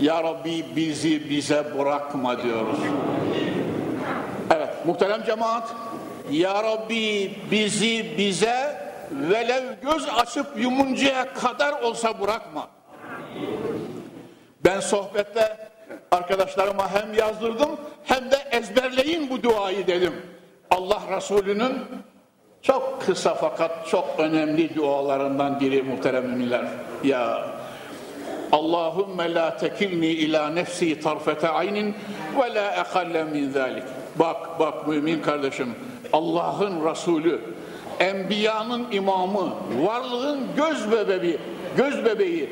Ya Rabbi bizi bize bırakma diyoruz. Evet muhterem cemaat Ya Rabbi bizi bize velev göz açıp yumuncaya kadar olsa bırakma. Ben sohbette arkadaşlarıma hem yazdırdım hem de ezberleyin bu duayı dedim. Allah Resulü'nün çok kısa fakat çok önemli dualarından biri muhterem müminler. Ya Allahümme la tekilni ila nefsi tarfete aynin ve la ekalle min zalik. Bak bak mümin kardeşim Allah'ın Resulü Enbiyanın imamı, varlığın göz bebeği, göz bebeği,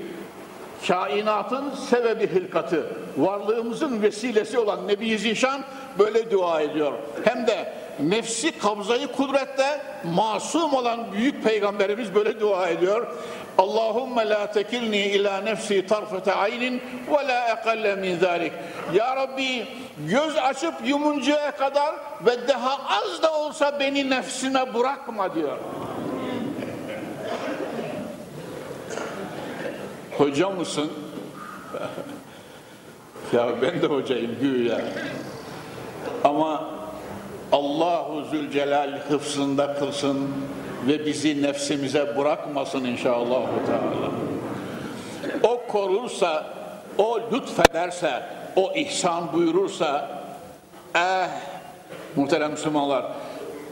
kainatın sebebi hılkatı, varlığımızın vesilesi olan Nebi Zişan böyle dua ediyor. Hem de nefsi kabzayı kudrette masum olan büyük peygamberimiz böyle dua ediyor. Allahümme la tekilni ila nefsi tarfete aynin ve la ekalle min zalik. Ya Rabbi göz açıp yumuncaya kadar ve daha az da olsa beni nefsine bırakma diyor. Hoca mısın? ya ben de hocayım güya. Ama Allahu Zülcelal hıfzında kılsın ve bizi nefsimize bırakmasın inşallah. O korursa, o lütfederse, o ihsan buyurursa, eh muhterem Müslümanlar,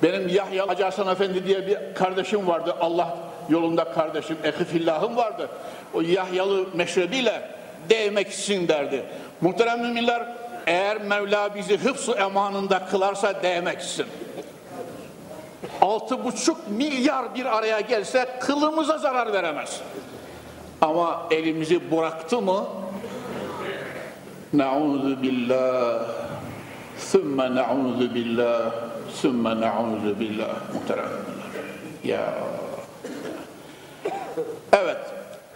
benim Yahya Hacı Hasan Efendi diye bir kardeşim vardı, Allah yolunda kardeşim, ehifillahım vardı. O Yahyalı meşrebiyle değmek için derdi. Muhterem müminler, eğer Mevla bizi hıfz emanında kılarsa değmek için. Altı buçuk milyar bir araya gelse kılımıza zarar veremez. Ama elimizi bıraktı mı? Nauzu billah. Sümme nauzu billah. Sümme nauzu billah. Muhterem Ya. Evet.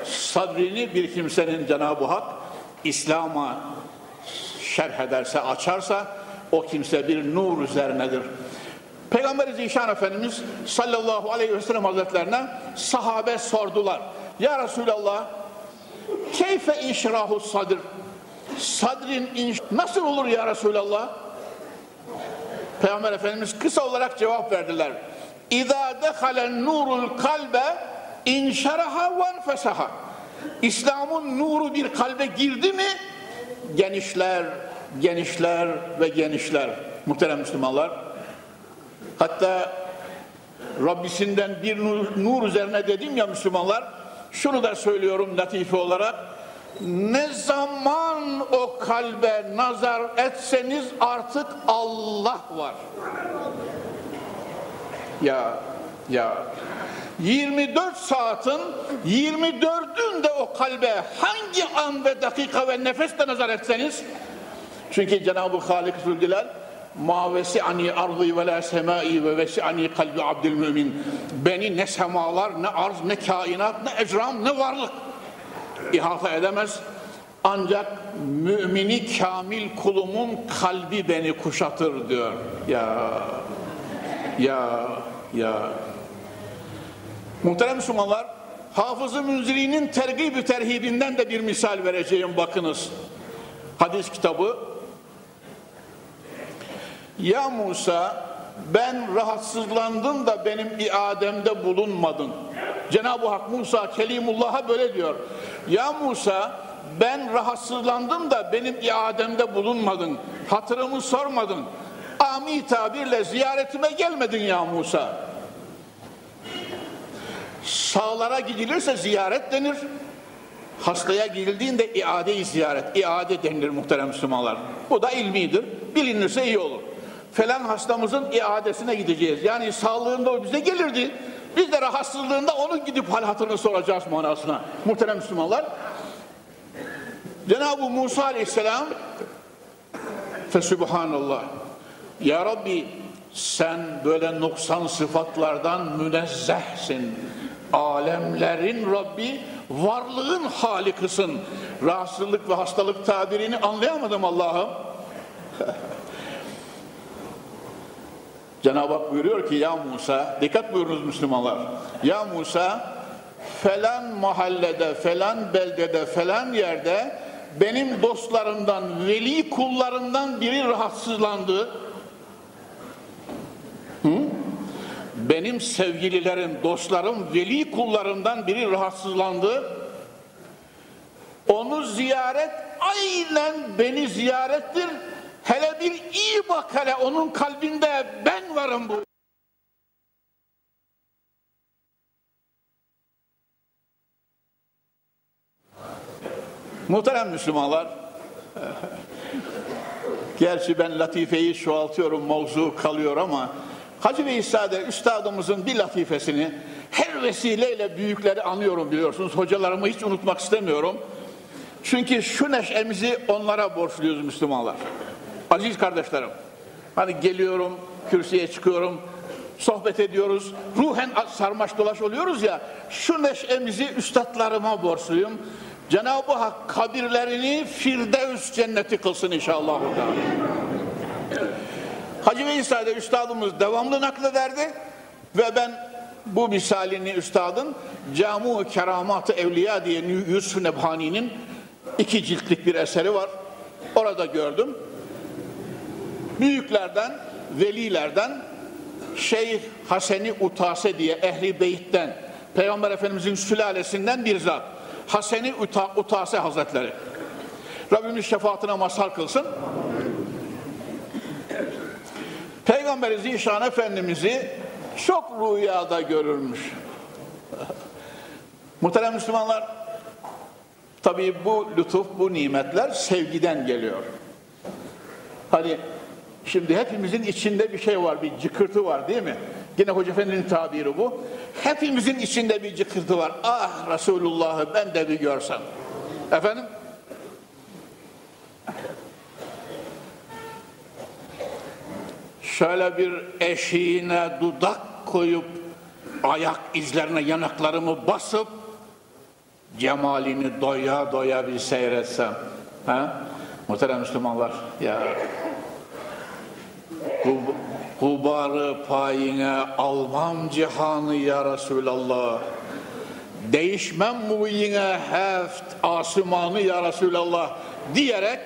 Sadrini bir kimsenin Cenab-ı Hak İslam'a şerh ederse, açarsa o kimse bir nur üzerinedir. Peygamber Zişan Efendimiz sallallahu aleyhi ve sellem hazretlerine sahabe sordular. Ya Resulallah keyfe inşirahu sadır sadrin inş nasıl olur ya Resulallah? Peygamber Efendimiz kısa olarak cevap verdiler. İza dehalen nurul kalbe inşaraha ve enfesaha. İslam'ın nuru bir kalbe girdi mi genişler, genişler ve genişler. Muhterem Müslümanlar. Hatta Rabbisinden bir nur, nur üzerine dedim ya Müslümanlar. Şunu da söylüyorum latife olarak. Ne zaman o kalbe nazar etseniz artık Allah var. Ya ya 24 saatin 24'ünde o kalbe hangi an ve dakika ve nefeste nazar etseniz çünkü Cenab-ı Halik Zülcelal ma vesi'ani ardı ve la semai ve vesi'ani kalbi abdül mümin beni ne semalar ne arz ne kainat ne ecram ne varlık ihata edemez ancak mümini kamil kulumun kalbi beni kuşatır diyor ya ya ya Muhterem Müslümanlar, Hafız-ı Münziri'nin tergib terhibinden de bir misal vereceğim bakınız. Hadis kitabı. Ya Musa ben rahatsızlandım da benim iademde bulunmadın. Cenab-ı Hak Musa Kelimullah'a böyle diyor. Ya Musa ben rahatsızlandım da benim iademde bulunmadın. Hatırımı sormadın. Ami tabirle ziyaretime gelmedin ya Musa. Sağlara gidilirse ziyaret denir. Hastaya gidildiğinde iade-i ziyaret, iade denilir muhterem Müslümanlar. Bu da ilmidir. Bilinirse iyi olur. Falan hastamızın iadesine gideceğiz. Yani sağlığında o bize gelirdi. Biz de rahatsızlığında onun gidip hal hatırını soracağız manasına. Muhterem Müslümanlar. Cenab-ı Musa Aleyhisselam Fesubhanallah Ya Rabbi sen böyle noksan sıfatlardan münezzehsin alemlerin Rabbi, varlığın halikısın. Rahatsızlık ve hastalık tabirini anlayamadım Allah'ım. Cenab-ı Hak buyuruyor ki ya Musa, dikkat buyurunuz Müslümanlar. Ya Musa, falan mahallede, falan beldede, falan yerde benim dostlarımdan, veli kullarından biri rahatsızlandı. Hı? Benim sevgililerim, dostlarım, veli kullarımdan biri rahatsızlandı. Onu ziyaret aynen beni ziyarettir. Hele bir iyi bak hele onun kalbinde ben varım bu. Muhterem Müslümanlar, gerçi ben latifeyi çoğaltıyorum, mevzu kalıyor ama Hacı Veysade Üstadımızın bir latifesini her vesileyle büyükleri anıyorum biliyorsunuz. Hocalarımı hiç unutmak istemiyorum. Çünkü şu neşemizi onlara borçluyuz Müslümanlar. Aziz kardeşlerim, hani geliyorum, kürsüye çıkıyorum, sohbet ediyoruz, ruhen sarmaş dolaş oluyoruz ya, şu neşemizi üstadlarıma borçluyum. Cenab-ı Hak kabirlerini Firdevs cenneti kılsın inşallah. Hacı Veysade üstadımız devamlı naklederdi ve ben bu misalini üstadın Camu Keramat-ı Evliya diye Yusuf Nebhani'nin iki ciltlik bir eseri var. Orada gördüm. Büyüklerden, velilerden Şeyh Haseni Utase diye Ehli Beyt'ten Peygamber Efendimizin sülalesinden bir zat. Haseni Uta, Utase Hazretleri. Rabbimiz şefaatine mazhar kılsın. Peygamber Zişan Efendimiz'i çok rüyada görürmüş. Muhterem Müslümanlar, tabii bu lütuf, bu nimetler sevgiden geliyor. Hani şimdi hepimizin içinde bir şey var, bir cıkırtı var değil mi? Yine Hoca Efendi'nin tabiri bu. Hepimizin içinde bir cıkırtı var. Ah Resulullah'ı ben de bir görsem. Efendim? Şöyle bir eşiğine dudak koyup ayak izlerine yanaklarımı basıp cemalini doya doya bir seyretsem. Ha? Muhterem Müslümanlar ya Kubarı payine almam cihanı ya Resulallah. Değişmem mu yine heft asımanı ya Resulallah diyerek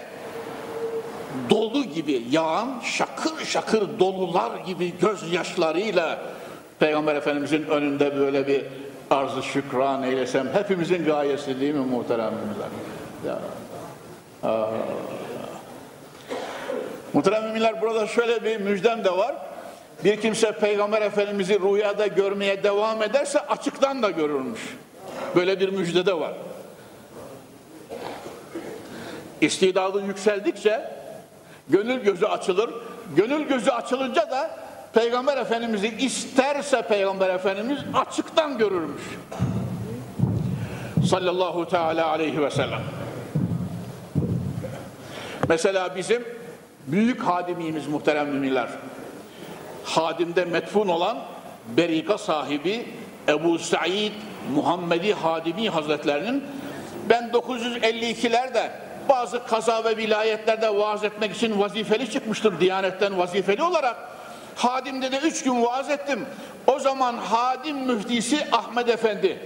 dolu gibi yağan şakır şakır dolular gibi gözyaşlarıyla Peygamber Efendimizin önünde böyle bir arz-ı şükran eylesem hepimizin gayesi değil mi muhteremimler? Ya. Aa. Muhterem müminler burada şöyle bir müjdem de var. Bir kimse Peygamber Efendimiz'i rüyada görmeye devam ederse açıktan da görürmüş. Böyle bir müjde de var. İstidadı yükseldikçe gönül gözü açılır. Gönül gözü açılınca da Peygamber Efendimiz'i isterse Peygamber Efendimiz açıktan görürmüş. Sallallahu teala aleyhi ve sellem. Mesela bizim büyük hadimimiz muhterem müminler. Hadimde metfun olan berika sahibi Ebu Said Muhammedi Hadimi Hazretlerinin ben 952'lerde bazı kaza ve vilayetlerde vaaz etmek için vazifeli çıkmıştır Diyanetten vazifeli olarak. Hadim'de de üç gün vaaz ettim. O zaman Hadim müftisi Ahmet Efendi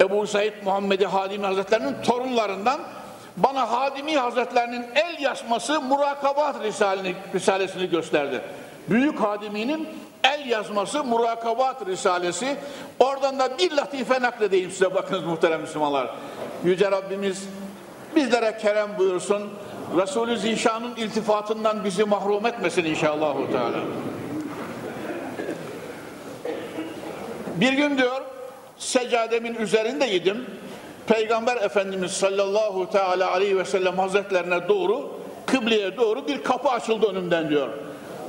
Ebu Said Muhammedi Hadimi Hazretlerinin torunlarından bana Hadimi Hazretlerinin el yazması Murakabat Risalesini, Risalesini gösterdi. Büyük Hadimi'nin el yazması Murakabat Risalesi. Oradan da bir latife nakledeyim size bakınız muhterem Müslümanlar. Yüce Rabbimiz bizlere kerem buyursun. Resulü Zişan'ın iltifatından bizi mahrum etmesin inşallah. Teala. Bir gün diyor seccademin üzerindeydim. Peygamber Efendimiz sallallahu teala aleyhi ve sellem hazretlerine doğru kıbleye doğru bir kapı açıldı önümden diyor.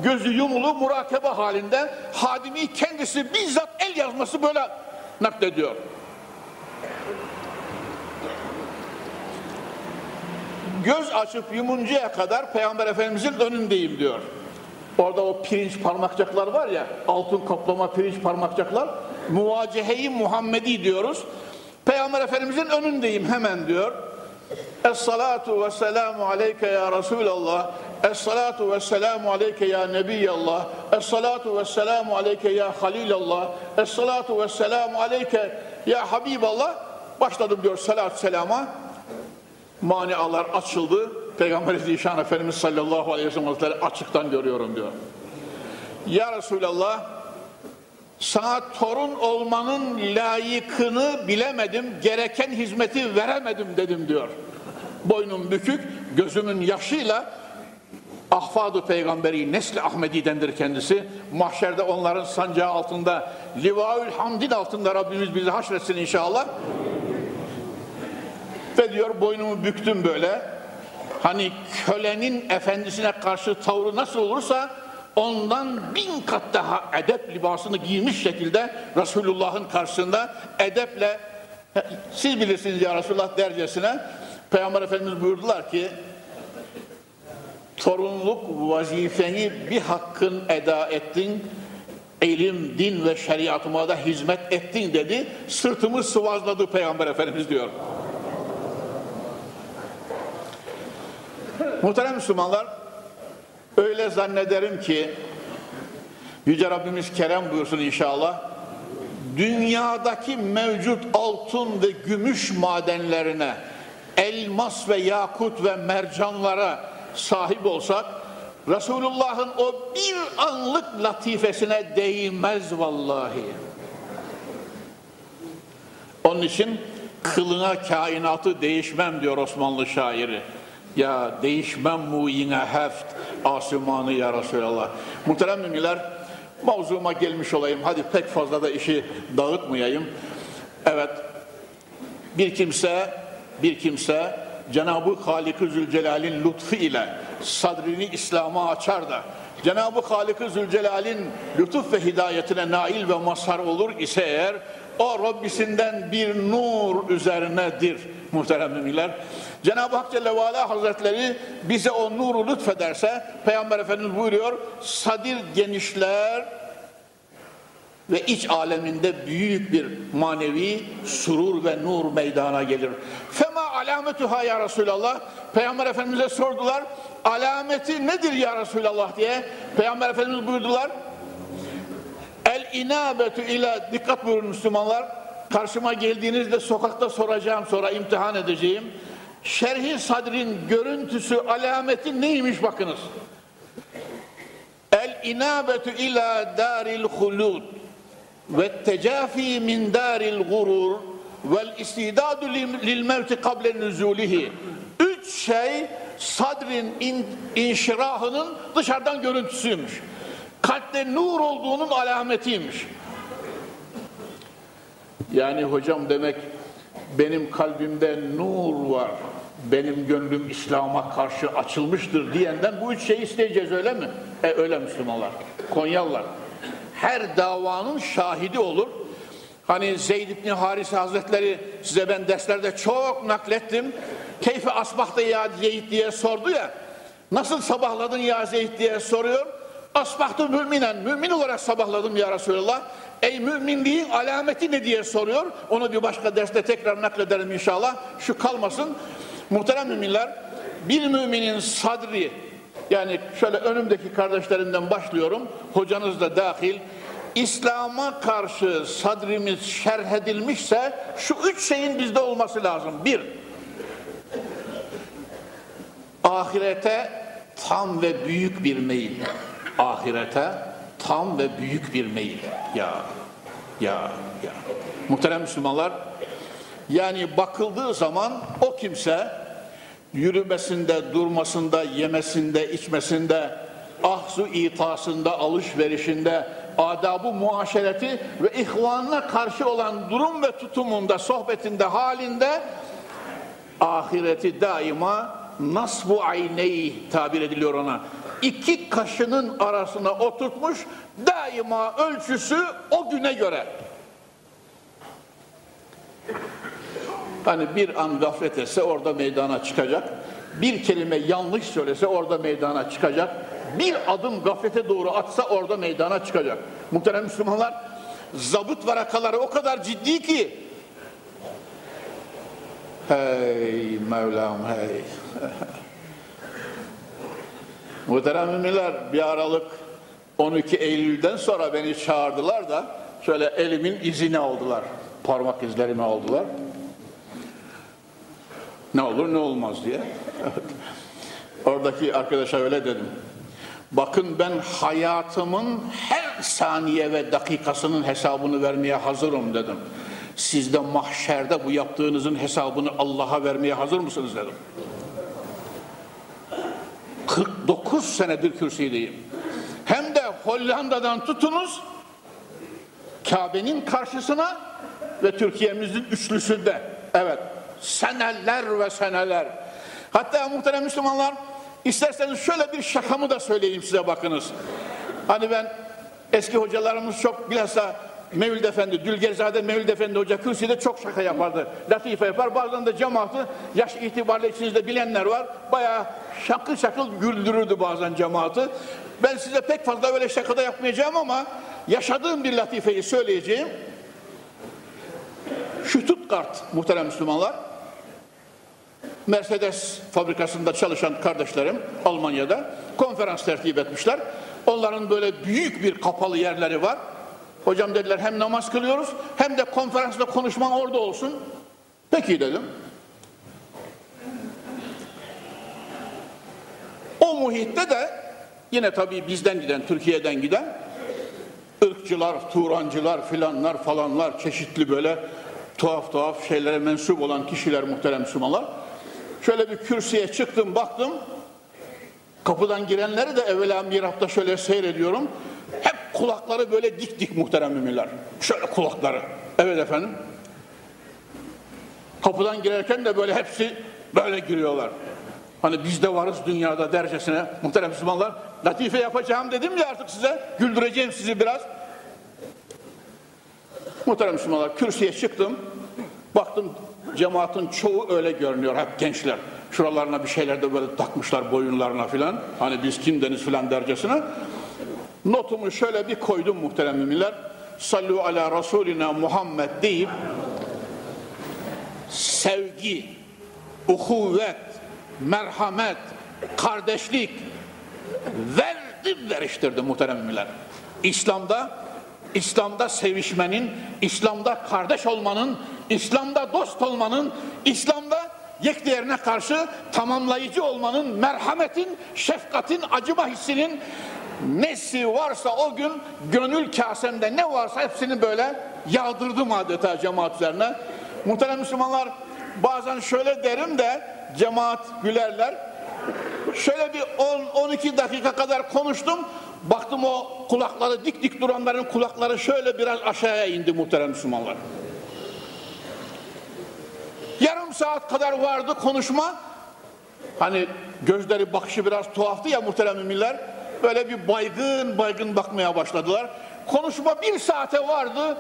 Gözü yumulu murakebe halinde hadimi kendisi bizzat el yazması böyle naklediyor. Göz açıp yumuncaya kadar Peygamber Efendimizin önündeyim diyor. Orada o pirinç parmakçaklar var ya, altın kaplama pirinç parmakçaklar, muvacehe-i Muhammedi diyoruz. Peygamber Efendimizin önündeyim hemen diyor. Es-salatu ve selamu aleyke ya Resulallah. Es-salatu ve selamu aleyke ya Nebiyallah. Es-salatu ve selamu aleyke ya Halilallah. Es-salatu ve selamu aleyke ya Habiballah. Başladım diyor salat selama. Manialar açıldı. Peygamber Zişan Efendimiz sallallahu aleyhi ve sellem açıktan görüyorum diyor. Ya Resulallah sana torun olmanın layıkını bilemedim, gereken hizmeti veremedim dedim diyor. Boynum bükük, gözümün yaşıyla Ahfadu peygamberi Nesli Ahmedi'dendir kendisi. Mahşerde onların sancağı altında, Livaül Hamdin altında Rabbimiz bizi haşretsin inşallah. Ve diyor boynumu büktüm böyle. Hani kölenin efendisine karşı tavrı nasıl olursa ondan bin kat daha edep libasını giymiş şekilde Resulullah'ın karşısında edeple siz bilirsiniz ya Resulullah dercesine Peygamber Efendimiz buyurdular ki torunluk vazifeni bir hakkın eda ettin ilim, din ve şeriatıma da hizmet ettin dedi. Sırtımı sıvazladı Peygamber Efendimiz diyor. Muhterem Müslümanlar, öyle zannederim ki Yüce Rabbimiz Kerem buyursun inşallah. Dünyadaki mevcut altın ve gümüş madenlerine, elmas ve yakut ve mercanlara sahip olsak, Resulullah'ın o bir anlık latifesine değmez vallahi. Onun için kılına kainatı değişmem diyor Osmanlı şairi. Ya değişmem mu yine heft asümanı ya Resulallah. Muhterem müminler mavzuma gelmiş olayım. Hadi pek fazla da işi dağıtmayayım. Evet bir kimse bir kimse Cenab-ı Halik-i Zülcelal'in lütfu ile sadrini İslam'a açar da Cenab-ı Halik-i Zülcelal'in lütuf ve hidayetine nail ve mazhar olur ise eğer o Rabbisinden bir nur üzerinedir muhterem müminler. Cenab-ı Hak Celle ve Hazretleri bize o nuru lütfederse Peygamber Efendimiz buyuruyor sadir genişler ve iç aleminde büyük bir manevi surur ve nur meydana gelir. Fema alametuha ya Resulallah. Peygamber Efendimiz'e sordular. Alameti nedir ya Resulallah diye. Peygamber Efendimiz buyurdular. El inabetu ila dikkat buyurun Müslümanlar. Karşıma geldiğinizde sokakta soracağım sonra imtihan edeceğim. Şerhi sadrin görüntüsü alameti neymiş bakınız. El inabetu ila daril hulud ve tecafi min daril gurur vel istidadu lil mevti kable nüzulihi. Üç şey sadrin in, inşirahının dışarıdan görüntüsüymüş. Kalpte nur olduğunun alametiymiş. Yani hocam demek benim kalbimde nur var. Benim gönlüm İslam'a karşı açılmıştır diyenden bu üç şeyi isteyeceğiz öyle mi? E öyle Müslümanlar. Konyalılar. Her davanın şahidi olur. Hani Zeyd İbni Harise Hazretleri size ben derslerde çok naklettim. Keyfe asbahta ya Zeyd diye sordu ya. Nasıl sabahladın ya Zeyd diye soruyor. Asbahtı müminen, mümin olarak sabahladım ya Resulallah. Ey müminliğin alameti ne diye soruyor. Onu bir başka derste tekrar naklederim inşallah. Şu kalmasın. Muhterem müminler, bir müminin sadri, yani şöyle önümdeki kardeşlerimden başlıyorum, hocanız da dahil, İslam'a karşı sadrimiz şerh edilmişse şu üç şeyin bizde olması lazım. Bir, ahirete tam ve büyük bir meyil. Ahirete tam ve büyük bir meyil. Ya, ya, ya. Muhterem Müslümanlar, yani bakıldığı zaman o kimse yürümesinde, durmasında, yemesinde, içmesinde, ahzu itasında, alışverişinde, adabı muaşereti ve ihvanına karşı olan durum ve tutumunda, sohbetinde, halinde ahireti daima nasbu ayneyi tabir ediliyor ona. İki kaşının arasına oturtmuş daima ölçüsü o güne göre. Hani bir an gaflet etse orada meydana çıkacak. Bir kelime yanlış söylese orada meydana çıkacak. Bir adım gaflete doğru atsa orada meydana çıkacak. Muhterem Müslümanlar, zabıt varakaları o kadar ciddi ki Hey Mevlam hey. Muhterem müminler bir aralık 12 Eylül'den sonra beni çağırdılar da şöyle elimin izini aldılar. Parmak izlerimi aldılar. Ne olur ne olmaz diye. Oradaki arkadaşa öyle dedim. Bakın ben hayatımın her saniye ve dakikasının hesabını vermeye hazırım dedim. Siz de mahşerde bu yaptığınızın hesabını Allah'a vermeye hazır mısınız dedim. 49 senedir kürsüdeyim. Hem de Hollanda'dan tutunuz Kabe'nin karşısına ve Türkiye'mizin üçlüsünde. Evet seneler ve seneler. Hatta muhterem Müslümanlar isterseniz şöyle bir şakamı da söyleyeyim size bakınız. Hani ben eski hocalarımız çok bilhassa Mevlid Efendi, Dülgerzade Mevlid Efendi Hoca kürsüde çok şaka yapardı. Latife yapar. Bazen de cemaati yaş itibariyle içinizde bilenler var. Bayağı şakıl şakıl güldürürdü bazen cemaati. Ben size pek fazla öyle şakada yapmayacağım ama yaşadığım bir latifeyi söyleyeceğim. Stuttgart muhterem Müslümanlar. Mercedes fabrikasında çalışan kardeşlerim Almanya'da konferans tertip etmişler. Onların böyle büyük bir kapalı yerleri var. Hocam dediler hem namaz kılıyoruz hem de konferansla konuşman orada olsun. Peki dedim. O muhitte de yine tabii bizden giden, Türkiye'den giden ırkçılar, Turancılar filanlar falanlar çeşitli böyle tuhaf tuhaf şeylere mensup olan kişiler muhterem Müslümanlar. Şöyle bir kürsüye çıktım baktım. Kapıdan girenleri de evvela mirapta şöyle seyrediyorum. Hep kulakları böyle dik dik muhterem müminler. Şöyle kulakları. Evet efendim. Kapıdan girerken de böyle hepsi böyle giriyorlar. Hani biz de varız dünyada dercesine muhterem Müslümanlar. Latife yapacağım dedim ya artık size. Güldüreceğim sizi biraz. Muhterem Müslümanlar kürsüye çıktım. Baktım cemaatin çoğu öyle görünüyor hep gençler. Şuralarına bir şeyler de böyle takmışlar boyunlarına filan. Hani biz kimdeniz filan dercesine. Notumu şöyle bir koydum muhterem müminler. Sallu ala Resulina Muhammed deyip sevgi, uhuvvet, merhamet, kardeşlik verdim veriştirdim muhterem müminler. İslam'da İslam'da sevişmenin, İslam'da kardeş olmanın, İslam'da dost olmanın, İslam'da yekdiğerine karşı tamamlayıcı olmanın, merhametin, şefkatin, acıma hissinin nesi varsa o gün gönül kasemde ne varsa hepsini böyle yağdırdım adeta cemaat üzerine. Muhterem Müslümanlar bazen şöyle derim de cemaat gülerler. Şöyle bir 10-12 dakika kadar konuştum. Baktım o kulakları dik dik duranların kulakları şöyle biraz aşağıya indi muhterem Müslümanlar. Yarım saat kadar vardı konuşma. Hani gözleri bakışı biraz tuhaftı ya muhterem müminler. Böyle bir baygın baygın bakmaya başladılar. Konuşma bir saate vardı.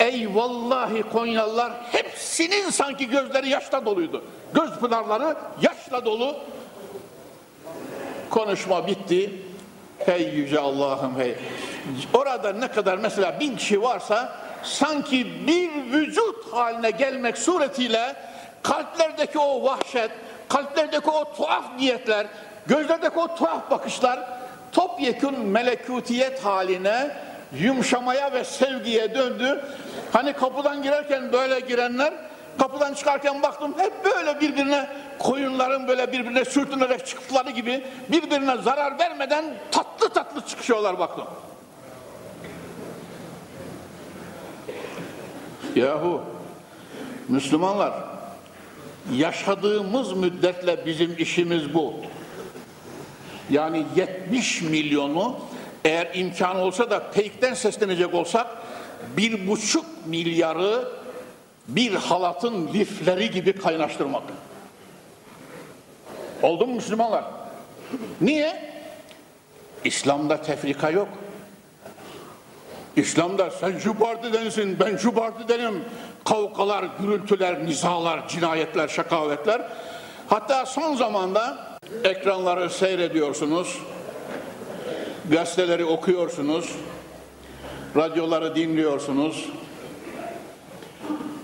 Ey vallahi Konyalılar hepsinin sanki gözleri yaşla doluydu. Göz pınarları yaşla dolu. Konuşma bitti. Hey yüce Allah'ım hey. Orada ne kadar mesela bin kişi varsa sanki bir vücut haline gelmek suretiyle kalplerdeki o vahşet, kalplerdeki o tuhaf niyetler, gözlerdeki o tuhaf bakışlar topyekun melekutiyet haline yumuşamaya ve sevgiye döndü. Hani kapıdan girerken böyle girenler kapıdan çıkarken baktım hep böyle birbirine koyunların böyle birbirine sürtünerek çıktıkları gibi birbirine zarar vermeden tatlı tatlı çıkışıyorlar baktım. Yahu Müslümanlar yaşadığımız müddetle bizim işimiz bu. Yani 70 milyonu eğer imkan olsa da peykten seslenecek olsak bir buçuk milyarı bir halatın lifleri gibi kaynaştırmak. Oldu mu Müslümanlar? Niye? İslam'da tefrika yok. İslam'da sen şu partidensin, ben şu partidenim. Kavgalar, gürültüler, nizalar, cinayetler, şakavetler. Hatta son zamanda ekranları seyrediyorsunuz, gazeteleri okuyorsunuz, radyoları dinliyorsunuz,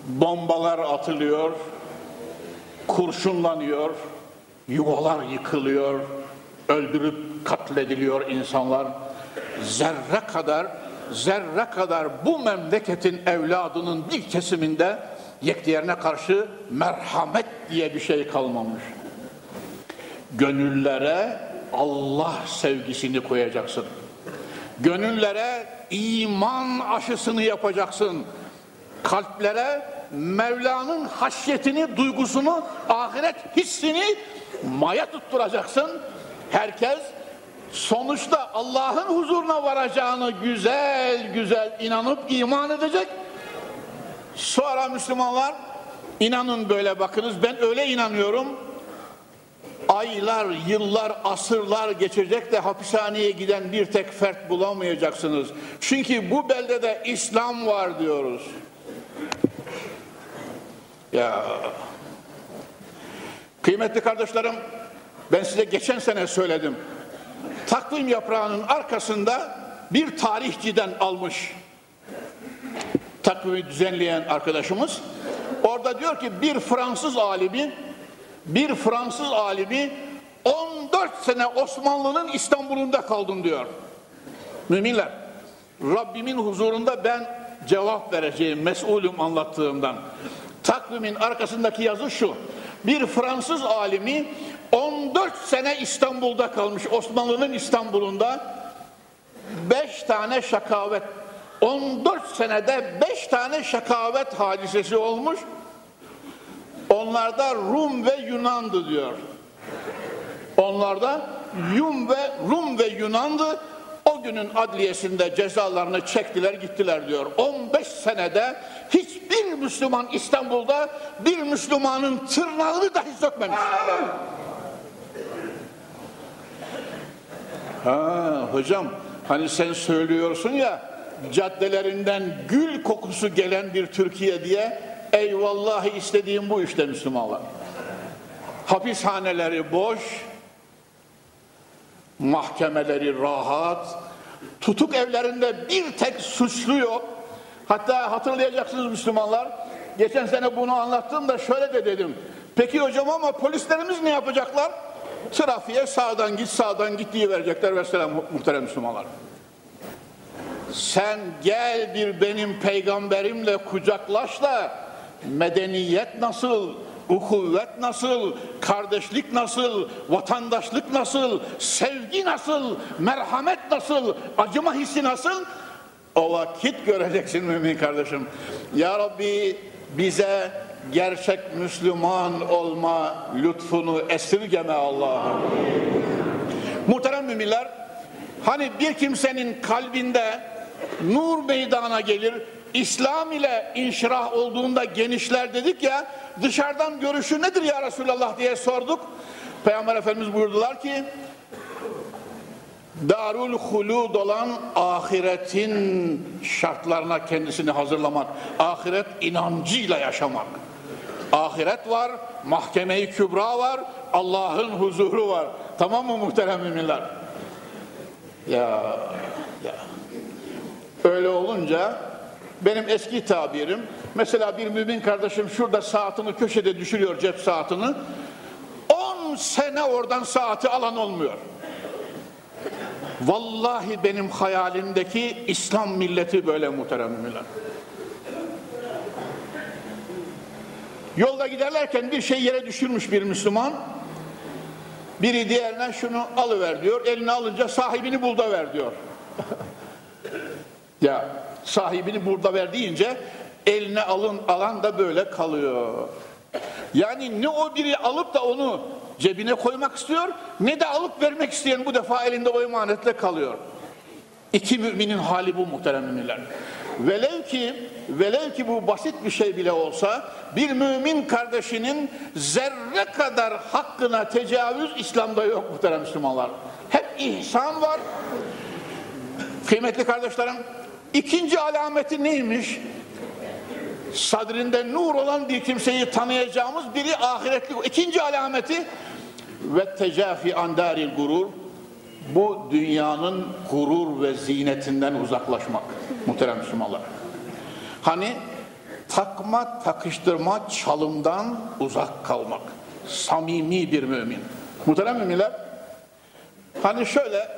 bombalar atılıyor, kurşunlanıyor, yuvalar yıkılıyor, öldürüp katlediliyor insanlar. Zerre kadar, zerre kadar bu memleketin evladının bir kesiminde yekdiğerine karşı merhamet diye bir şey kalmamış. Gönüllere Allah sevgisini koyacaksın. Gönüllere iman aşısını yapacaksın. Kalplere Mevla'nın haşyetini, duygusunu, ahiret hissini maya tutturacaksın. Herkes sonuçta Allah'ın huzuruna varacağını güzel güzel inanıp iman edecek. Sonra Müslümanlar inanın böyle bakınız ben öyle inanıyorum. Aylar, yıllar, asırlar geçecek de hapishaneye giden bir tek fert bulamayacaksınız. Çünkü bu beldede İslam var diyoruz. Ya kıymetli kardeşlerim ben size geçen sene söyledim. Takvim yaprağının arkasında bir tarihçiden almış. Takvimi düzenleyen arkadaşımız. Orada diyor ki bir Fransız alimi bir Fransız alimi 14 sene Osmanlı'nın İstanbul'unda kaldım diyor. Müminler, Rabbimin huzurunda ben cevap vereceğim, mesulüm anlattığımdan. Takvimin arkasındaki yazı şu. Bir Fransız alimi 14 sene İstanbul'da kalmış, Osmanlı'nın İstanbul'unda. 5 tane şakavet, 14 senede 5 tane şakavet hadisesi olmuş. Onlarda Rum ve Yunan'dı diyor. Onlarda Yum ve Rum ve Yunan'dı. O günün adliyesinde cezalarını çektiler gittiler diyor. 15 senede hiçbir Müslüman İstanbul'da bir Müslümanın tırnağını dahi sökmemiş. Ha hocam hani sen söylüyorsun ya caddelerinden gül kokusu gelen bir Türkiye diye eyvallahi istediğim bu işte Müslümanlar. Hapishaneleri boş, mahkemeleri rahat, tutuk evlerinde bir tek suçlu yok. Hatta hatırlayacaksınız Müslümanlar, geçen sene bunu anlattım da şöyle de dedim. Peki hocam ama polislerimiz ne yapacaklar? Trafiğe sağdan git sağdan git diye verecekler vesselam muhterem Müslümanlar. Sen gel bir benim peygamberimle kucaklaş da medeniyet nasıl, ukuvvet nasıl, kardeşlik nasıl, vatandaşlık nasıl, sevgi nasıl, merhamet nasıl, acıma hissi nasıl? O vakit göreceksin mümin kardeşim. Ya Rabbi bize gerçek Müslüman olma lütfunu esirgeme Allah'ım. Muhterem müminler, hani bir kimsenin kalbinde nur meydana gelir, İslam ile inşirah olduğunda genişler dedik ya, dışarıdan görüşü nedir ya Resulallah diye sorduk. Peygamber Efendimiz buyurdular ki, Darul hulud olan ahiretin şartlarına kendisini hazırlamak, ahiret inancıyla yaşamak. Ahiret var, mahkeme-i kübra var, Allah'ın huzuru var. Tamam mı muhterem müminler? Ya, ya. Öyle olunca benim eski tabirim, mesela bir mümin kardeşim şurada saatini köşede düşürüyor cep saatini, 10 sene oradan saati alan olmuyor. Vallahi benim hayalimdeki İslam milleti böyle muhterem. Yolda giderlerken bir şey yere düşürmüş bir Müslüman. Biri diğerine şunu alıver diyor. Elini alınca sahibini burada ver diyor. ya sahibini burada ver deyince eline alın alan da böyle kalıyor. Yani ne o biri alıp da onu cebine koymak istiyor ne de alıp vermek isteyen bu defa elinde o emanetle kalıyor. İki müminin hali bu muhterem müminler. Velev ki, velev ki bu basit bir şey bile olsa bir mümin kardeşinin zerre kadar hakkına tecavüz İslam'da yok muhterem Müslümanlar. Hep ihsan var. Kıymetli kardeşlerim, ikinci alameti neymiş? Sadrinde nur olan bir kimseyi tanıyacağımız biri ahiretli. İkinci alameti ve tecafi andaril gurur bu dünyanın gurur ve zinetinden uzaklaşmak muhterem Müslümanlar. Hani takma, takıştırma, çalımdan uzak kalmak. Samimi bir mümin. Muhterem müminler, hani şöyle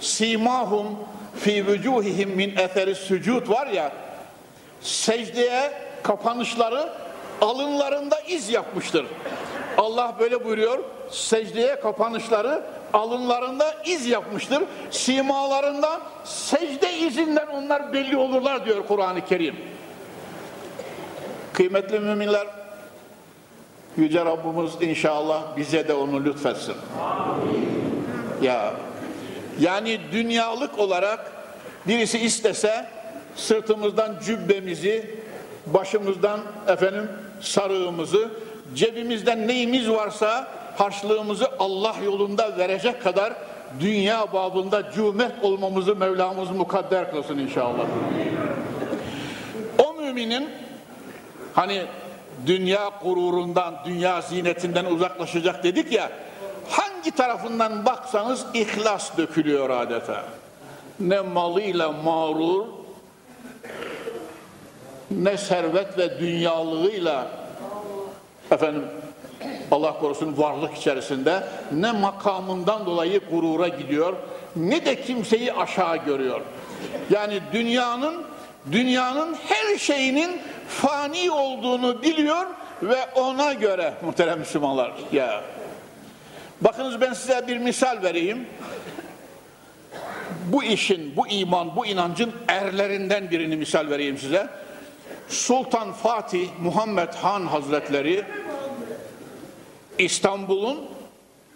simahum fi vücuhihim min eseri sücud var ya secdeye kapanışları alınlarında iz yapmıştır. Allah böyle buyuruyor. Secdeye kapanışları alınlarında iz yapmıştır. Simalarında secde izinden onlar belli olurlar diyor Kur'an-ı Kerim. Kıymetli müminler, Yüce Rabbimiz inşallah bize de onu lütfetsin. Ya yani dünyalık olarak birisi istese sırtımızdan cübbemizi, başımızdan efendim sarığımızı, cebimizden neyimiz varsa harçlığımızı Allah yolunda verecek kadar dünya babında cümet olmamızı Mevlamız mukadder kılsın inşallah. O müminin hani dünya gururundan, dünya zinetinden uzaklaşacak dedik ya, hangi tarafından baksanız ihlas dökülüyor adeta. Ne malıyla mağrur, ne servet ve dünyalığıyla efendim Allah korusun varlık içerisinde ne makamından dolayı gurura gidiyor ne de kimseyi aşağı görüyor. Yani dünyanın dünyanın her şeyinin fani olduğunu biliyor ve ona göre muhterem Müslümanlar ya bakınız ben size bir misal vereyim bu işin, bu iman, bu inancın erlerinden birini misal vereyim size. Sultan Fatih Muhammed Han Hazretleri İstanbul'un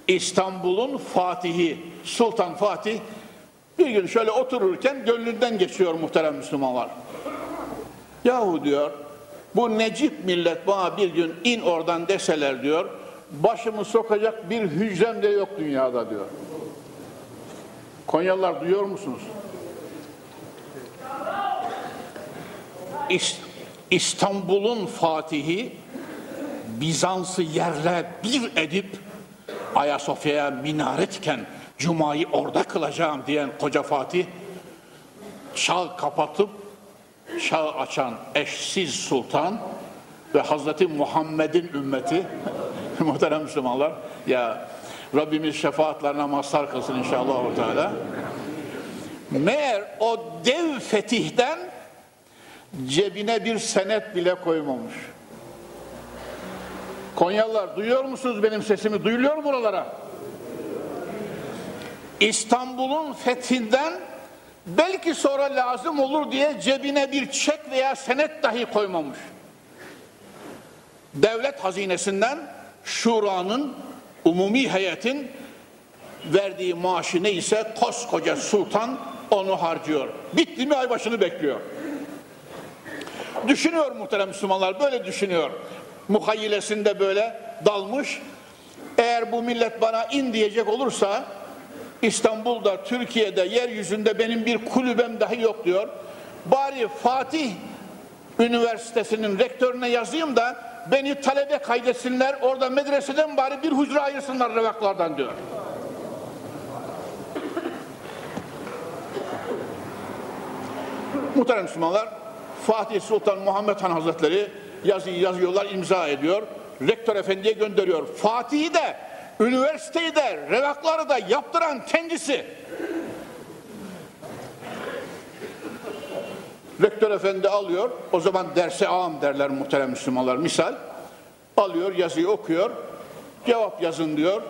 İstanbul'un Fatihi Sultan Fatih bir gün şöyle otururken gönlünden geçiyor muhterem Müslümanlar. Yahu diyor bu Necip millet bana bir gün in oradan deseler diyor başımı sokacak bir hücrem de yok dünyada diyor. Konyalılar duyuyor musunuz? İstanbul'un Fatihi Bizans'ı yerle bir edip Ayasofya'ya minaretken Cuma'yı orada kılacağım diyen koca Fatih çağ kapatıp çağ açan eşsiz sultan ve Hazreti Muhammed'in ümmeti muhterem Müslümanlar ya Rabbimiz şefaatlerine mazhar kılsın inşallah Teala. Meğer o dev fetihten cebine bir senet bile koymamış. Konyalılar duyuyor musunuz benim sesimi? Duyuluyor mu buralara? İstanbul'un fethinden belki sonra lazım olur diye cebine bir çek veya senet dahi koymamış. Devlet hazinesinden şuranın, umumi heyetin verdiği maaşı neyse koskoca sultan onu harcıyor. Bitti mi ay başını bekliyor. Düşünüyor muhterem Müslümanlar böyle düşünüyor. Muhayyilesinde böyle dalmış. Eğer bu millet bana in diyecek olursa İstanbul'da, Türkiye'de, yeryüzünde benim bir kulübem dahi yok diyor. Bari Fatih Üniversitesi'nin rektörüne yazayım da beni talebe kaydetsinler, orada medreseden bari bir hücre ayırsınlar revaklardan diyor. Muhterem Müslümanlar, Fatih Sultan Muhammed Han Hazretleri yazıyı yazıyorlar, imza ediyor. Rektör efendiye gönderiyor. Fatih'i de, üniversiteyi de, revakları da yaptıran kendisi. Rektör efendi alıyor, o zaman derse am derler muhterem Müslümanlar. Misal, alıyor, yazıyı okuyor, cevap yazın diyor.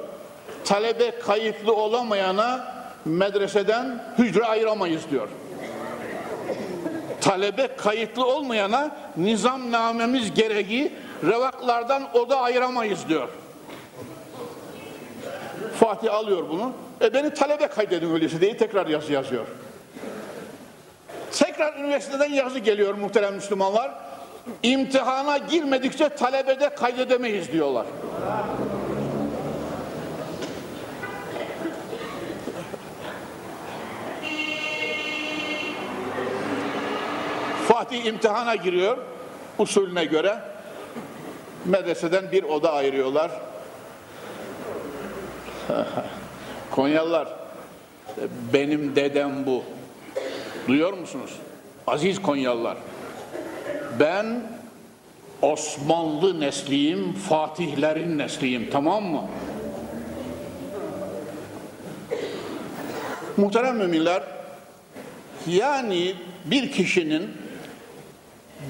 Talebe kayıtlı olamayana medreseden hücre ayıramayız diyor talebe kayıtlı olmayana nizamnamemiz gereği revaklardan oda ayıramayız diyor. Fatih alıyor bunu. E beni talebe kaydedin öyleyse diye tekrar yazı yazıyor. Tekrar üniversiteden yazı geliyor muhterem Müslümanlar. İmtihana girmedikçe talebede kaydedemeyiz diyorlar. Fatih imtihana giriyor usulüne göre. Medreseden bir oda ayırıyorlar. Konyalılar benim dedem bu. Duyuyor musunuz? Aziz Konyalılar. Ben Osmanlı nesliyim, Fatihlerin nesliyim. Tamam mı? Muhterem müminler, yani bir kişinin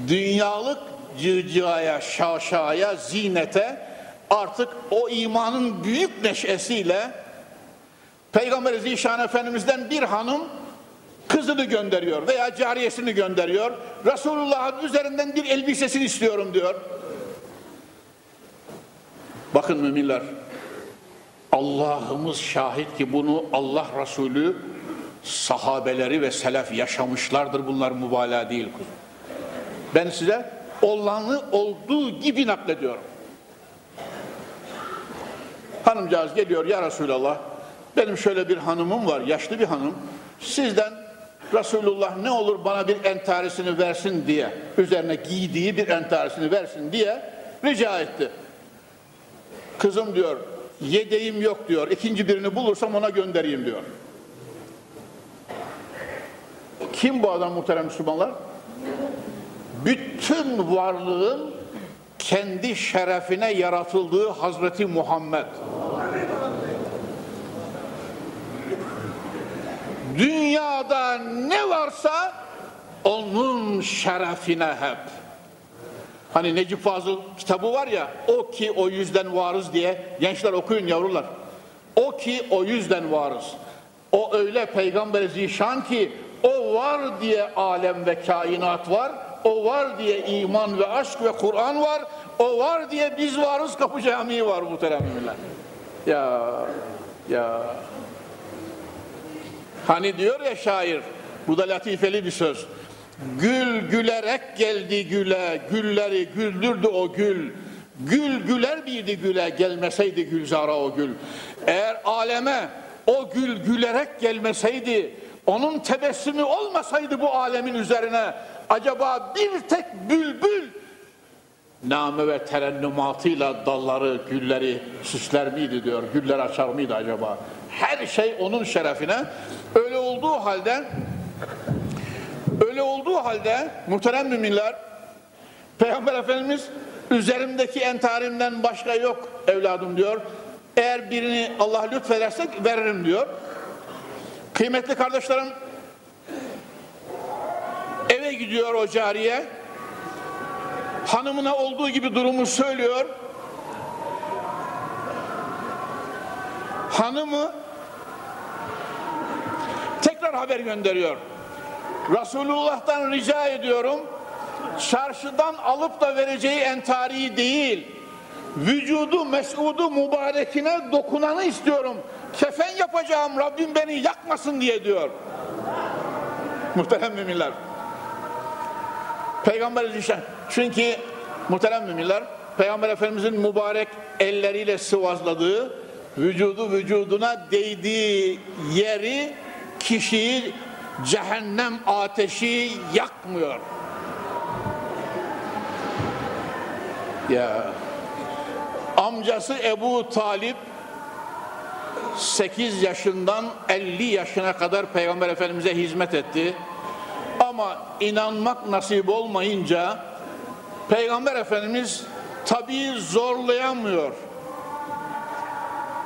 dünyalık cırcıya, şaşaya, zinete artık o imanın büyük neşesiyle Peygamber Zişan Efendimiz'den bir hanım kızını gönderiyor veya cariyesini gönderiyor. Resulullah'ın üzerinden bir elbisesini istiyorum diyor. Bakın müminler, Allah'ımız şahit ki bunu Allah Resulü sahabeleri ve selef yaşamışlardır. Bunlar mübalağa değil kuzum. Ben size olanı olduğu gibi naklediyorum. Hanımcağız geliyor ya Resulallah benim şöyle bir hanımım var yaşlı bir hanım sizden Resulullah ne olur bana bir entarisini versin diye üzerine giydiği bir entarisini versin diye rica etti. Kızım diyor yedeğim yok diyor ikinci birini bulursam ona göndereyim diyor. Kim bu adam muhterem Müslümanlar? Bütün varlığın kendi şerefine yaratıldığı Hazreti Muhammed. Dünyada ne varsa onun şerefine hep. Hani Necip Fazıl kitabı var ya, o ki o yüzden varız diye gençler okuyun yavrular. O ki o yüzden varız. O öyle peygamber zişan ki o var diye alem ve kainat var. O var diye iman ve aşk ve Kur'an var. O var diye biz varız kapı camii var muhteremler. Ya ya Hani diyor ya şair, bu da latifeli bir söz. Gül gülerek geldi güle, gülleri güldürdü o gül. Gül güler miydi güle, gelmeseydi gülzara o gül. Eğer aleme o gül gülerek gelmeseydi, onun tebessümü olmasaydı bu alemin üzerine, acaba bir tek bülbül name ve terennümatıyla dalları, gülleri süsler miydi diyor. Güller açar mıydı acaba? Her şey onun şerefine. Öyle olduğu halde öyle olduğu halde muhterem müminler Peygamber Efendimiz üzerimdeki entarimden başka yok evladım diyor. Eğer birini Allah lütfederse veririm diyor. Kıymetli kardeşlerim eve gidiyor o cariye hanımına olduğu gibi durumu söylüyor. Hanımı tekrar haber gönderiyor. Resulullah'tan rica ediyorum çarşıdan alıp da vereceği entariyi değil vücudu mesudu mübarekine dokunanı istiyorum. Kefen yapacağım Rabbim beni yakmasın diye diyor. Muhterem müminler. Peygamber Zişan. Çünkü muhterem müminler Peygamber Efendimizin mübarek elleriyle sıvazladığı vücudu vücuduna değdiği yeri kişiyi cehennem ateşi yakmıyor. Ya amcası Ebu Talip 8 yaşından 50 yaşına kadar Peygamber Efendimiz'e hizmet etti. Ama inanmak nasip olmayınca Peygamber Efendimiz tabi zorlayamıyor.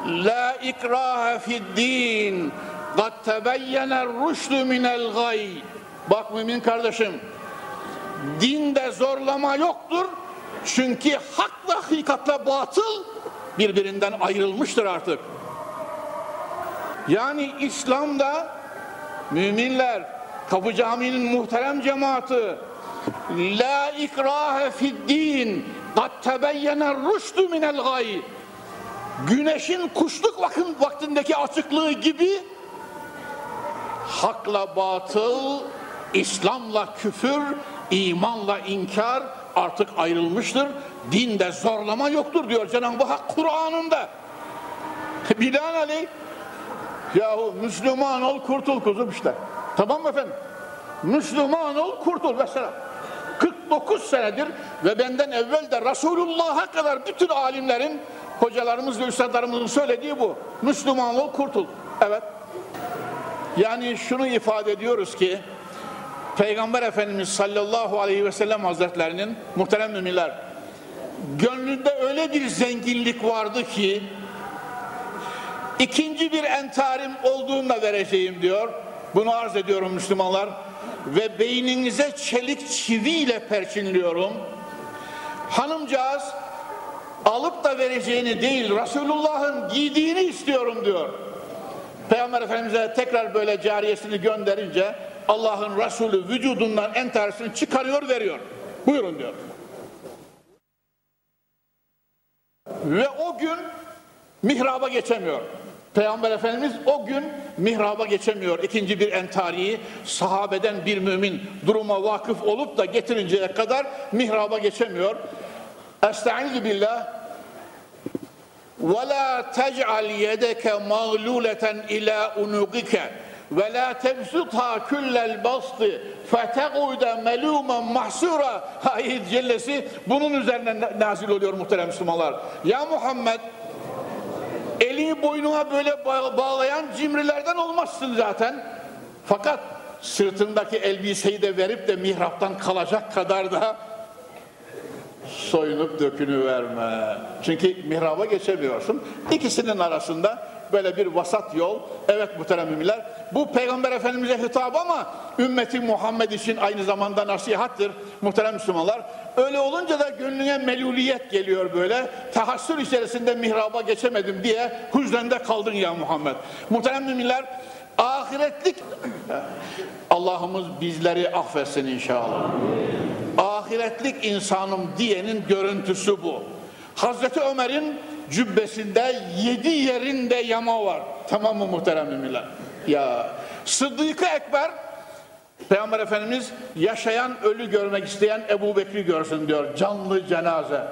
La ikrahe fid din قَدْ تَبَيَّنَ الرُّشْدُ مِنَ الْغَيْ Bak mümin kardeşim, dinde zorlama yoktur. Çünkü hakla hakikatla batıl birbirinden ayrılmıştır artık. Yani İslam'da müminler, Kapı Camii'nin muhterem cemaati La ikrahe fid din kad tebeyyene rüştü minel gay Güneşin kuşluk vaktindeki açıklığı gibi hakla batıl, İslam'la küfür, imanla inkar artık ayrılmıştır. Dinde zorlama yoktur diyor Cenab-ı Hak Kur'an'ında. Binaenaleyh yahu Müslüman ol kurtul kuzum işte. Tamam mı efendim? Müslüman ol kurtul mesela. 49 senedir ve benden evvel de Resulullah'a kadar bütün alimlerin, hocalarımız ve üstadlarımızın söylediği bu. Müslüman ol kurtul. Evet. Yani şunu ifade ediyoruz ki Peygamber Efendimiz sallallahu aleyhi ve sellem hazretlerinin muhterem müminler gönlünde öyle bir zenginlik vardı ki ikinci bir entarim olduğunda vereceğim diyor. Bunu arz ediyorum Müslümanlar ve beyninize çelik çiviyle perçinliyorum. Hanımcağız alıp da vereceğini değil Resulullah'ın giydiğini istiyorum diyor. Peygamber Efendimiz'e tekrar böyle cariyesini gönderince Allah'ın Resulü vücudundan en çıkarıyor veriyor. Buyurun diyor. Ve o gün mihraba geçemiyor. Peygamber Efendimiz o gün mihraba geçemiyor. İkinci bir entariyi sahabeden bir mümin duruma vakıf olup da getirinceye kadar mihraba geçemiyor. Estaizu billah وَلَا تَجْعَلْ يَدَكَ مَغْلُولَةً اِلَى اُنُقِكَ وَلَا تَبْسُطْهَا كُلَّ الْبَسْطِ فَتَقُعُدَ مَلُومًا مَحْسُورًا Ayet cellesi bunun üzerine nazil oluyor muhterem Müslümanlar. Ya Muhammed elini boynuna böyle bağlayan cimrilerden olmazsın zaten. Fakat sırtındaki elbiseyi de verip de mihraptan kalacak kadar da soyunup dökünü verme. Çünkü mihraba geçemiyorsun. İkisinin arasında böyle bir vasat yol. Evet muhterem müminler. Bu peygamber efendimize hitap ama ümmeti Muhammed için aynı zamanda nasihattır muhterem Müslümanlar. Öyle olunca da gönlüne meluliyet geliyor böyle. Tahassür içerisinde mihraba geçemedim diye hüznende kaldın ya Muhammed. Muhterem müminler ahiretlik Allah'ımız bizleri affetsin inşallah. Ahiretlik insanım diyenin görüntüsü bu. Hazreti Ömer'in cübbesinde yedi yerinde yama var. Tamam mı muhterem müminler? Ya Sıddık-ı Ekber Peygamber Efendimiz yaşayan ölü görmek isteyen Ebu Bekri görsün diyor. Canlı cenaze.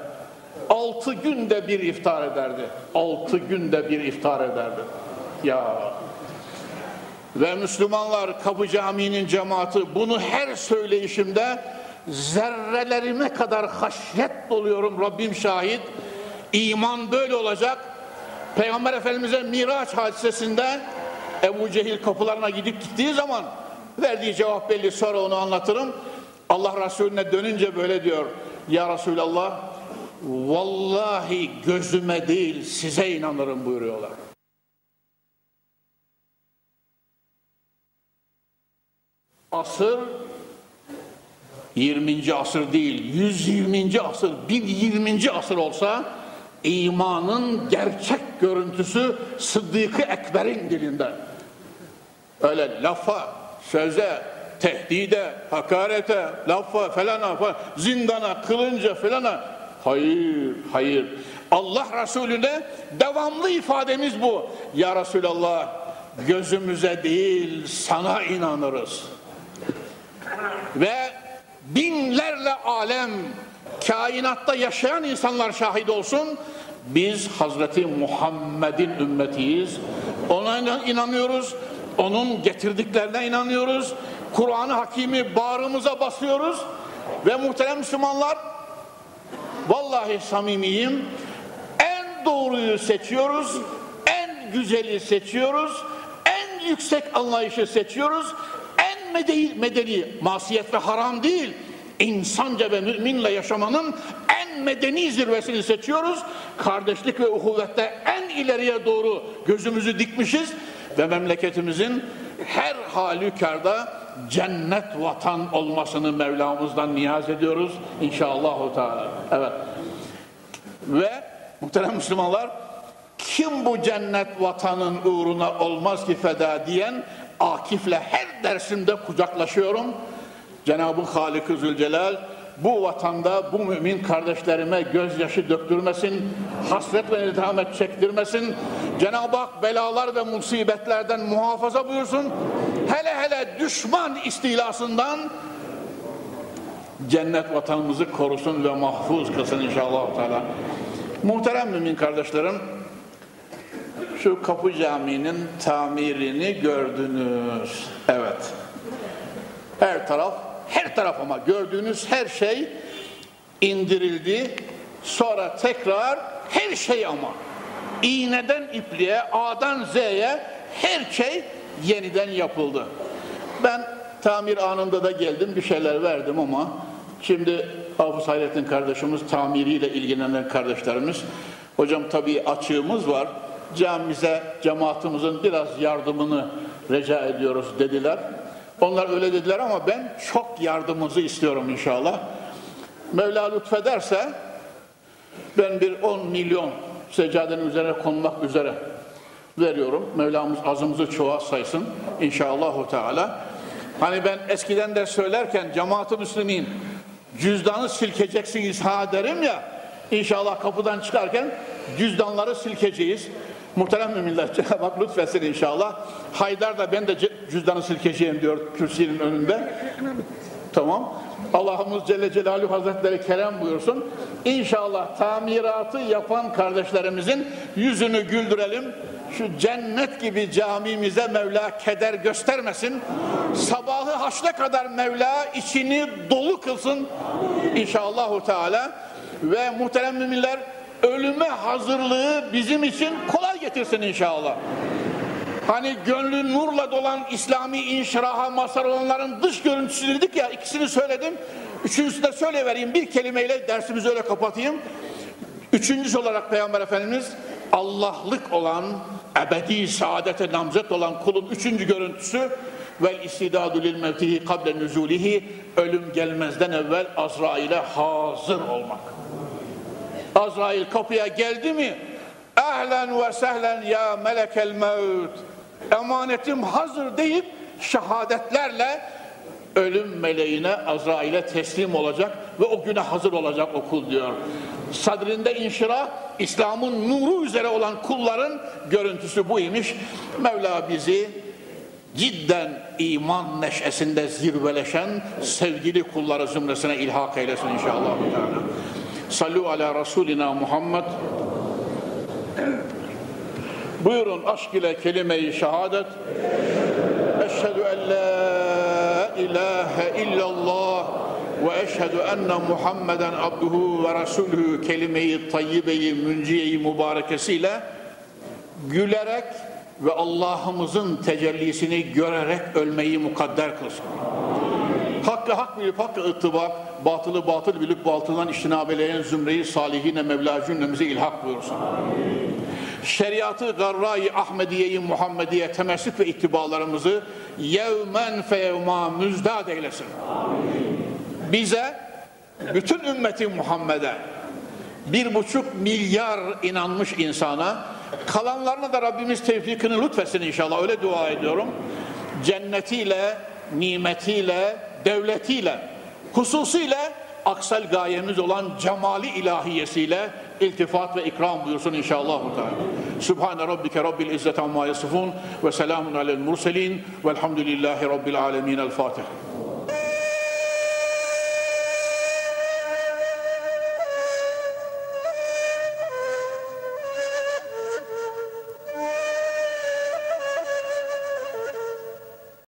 Altı günde bir iftar ederdi. Altı günde bir iftar ederdi. Ya ve Müslümanlar Kapı Camii'nin cemaati bunu her söyleyişimde zerrelerime kadar haşyet doluyorum Rabbim şahit. İman böyle olacak. Peygamber Efendimiz'e Miraç hadisesinde Ebu Cehil kapılarına gidip gittiği zaman verdiği cevap belli sonra onu anlatırım. Allah Resulüne dönünce böyle diyor. Ya Resulallah vallahi gözüme değil size inanırım buyuruyorlar. Asır 20. asır değil 120. asır 1020. asır olsa imanın gerçek görüntüsü Sıddık-ı Ekber'in dilinde. Öyle lafa, söze, tehdide, hakarete, lafa felana, falan, zindana, kılınca felana. Hayır, hayır. Allah Resulüne devamlı ifademiz bu. Ya Resulallah gözümüze değil sana inanırız. Ve binlerle alem kainatta yaşayan insanlar şahit olsun. Biz Hazreti Muhammed'in ümmetiyiz. Ona inanıyoruz. Onun getirdiklerine inanıyoruz. Kur'an-ı Hakimi bağrımıza basıyoruz. Ve muhterem Müslümanlar vallahi samimiyim en doğruyu seçiyoruz. En güzeli seçiyoruz. En yüksek anlayışı seçiyoruz. En medeni, medeni masiyet ve haram değil insanca ve müminle yaşamanın en medeni zirvesini seçiyoruz. Kardeşlik ve uhuvvette en ileriye doğru gözümüzü dikmişiz ve memleketimizin her halükarda cennet vatan olmasını Mevlamızdan niyaz ediyoruz inşallah. Teala. Evet. Ve muhterem Müslümanlar kim bu cennet vatanın uğruna olmaz ki feda diyen Akif'le her dersimde kucaklaşıyorum. Cenab-ı Halik-ı Zülcelal bu vatanda bu mümin kardeşlerime gözyaşı döktürmesin, hasret ve nedamet çektirmesin. Cenab-ı Hak belalar ve musibetlerden muhafaza buyursun. Hele hele düşman istilasından cennet vatanımızı korusun ve mahfuz kılsın inşallah. Teala. Muhterem mümin kardeşlerim, şu Kapı Camii'nin tamirini gördünüz. Evet. Her taraf her taraf ama gördüğünüz her şey indirildi. Sonra tekrar her şey ama iğneden ipliğe, A'dan Z'ye her şey yeniden yapıldı. Ben tamir anında da geldim bir şeyler verdim ama şimdi Hafız Hayrettin kardeşimiz tamiriyle ilgilenen kardeşlerimiz hocam tabii açığımız var camimize cemaatimizin biraz yardımını rica ediyoruz dediler. Onlar öyle dediler ama ben çok yardımınızı istiyorum inşallah. Mevla lütfederse Ben bir 10 milyon seccadenin üzerine konmak üzere veriyorum. Mevlamız azımızı çoğa saysın inşallahü teala. Hani ben eskiden de söylerken cemaat-ı müslimin cüzdanı silkeceksiniz ha derim ya. İnşallah kapıdan çıkarken cüzdanları silkeceğiz. Muhterem müminler Cenab-ı Hak lütfetsin inşallah. Haydar da ben de cüzdanı silkeceğim diyor kürsünün önünde. Tamam. Allah'ımız Celle Celaluhu Hazretleri kerem buyursun. İnşallah tamiratı yapan kardeşlerimizin yüzünü güldürelim. Şu cennet gibi camimize Mevla keder göstermesin. Sabahı haşre kadar Mevla içini dolu kılsın. İnşallahu Teala. Ve muhterem müminler ölüme hazırlığı bizim için kolay getirsin inşallah. Hani gönlü nurla dolan İslami inşiraha mazhar olanların dış görüntüsü dedik ya ikisini söyledim. Üçüncüsü de söyleyivereyim bir kelimeyle dersimizi öyle kapatayım. Üçüncüsü olarak Peygamber Efendimiz Allah'lık olan, ebedi saadete namzet olan kulun üçüncü görüntüsü vel istidadu lil mevtihi kable nüzulihi ölüm gelmezden evvel Azrail'e hazır olmak. Azrail kapıya geldi mi ehlen ve sehlen ya melekel mevt emanetim hazır deyip şehadetlerle ölüm meleğine Azrail'e teslim olacak ve o güne hazır olacak o kul diyor. Sadrinde inşirah İslam'ın nuru üzere olan kulların görüntüsü buymuş. Mevla bizi cidden iman neşesinde zirveleşen sevgili kulları zümresine ilhak eylesin inşallah. Sallu ala Resulina Muhammed Buyurun aşk ile kelime-i şehadet. Eşhedü en la ilahe illallah ve eşhedü enne Muhammeden abduhu ve resulühü kelime-i tayyibeyi münciyeyi mübarekesiyle gülerek ve Allah'ımızın tecellisini görerek ölmeyi mukadder kılsın. Hakkı hak bilip hakkı ıttibak, batılı batıl bilip batıldan iştinabeleyen zümreyi salihine Mevla cümlemize ilhak buyursun. Şeriatı garra-i Ahmediye-i Muhammediye temessük ve ittibalarımızı yevmen feyevma müzdad eylesin. Bize, bütün ümmeti Muhammed'e, bir buçuk milyar inanmış insana, kalanlarına da Rabbimiz tevfikini lütfetsin inşallah, öyle dua ediyorum. Cennetiyle, nimetiyle, devletiyle, hususiyle aksal gayemiz olan cemali ilahiyesiyle iltifat ve ikram buyursun inşallah. Sübhane rabbike rabbil izzet amma yasifun ve selamun alel murselin velhamdülillahi rabbil alemin. El Fatiha.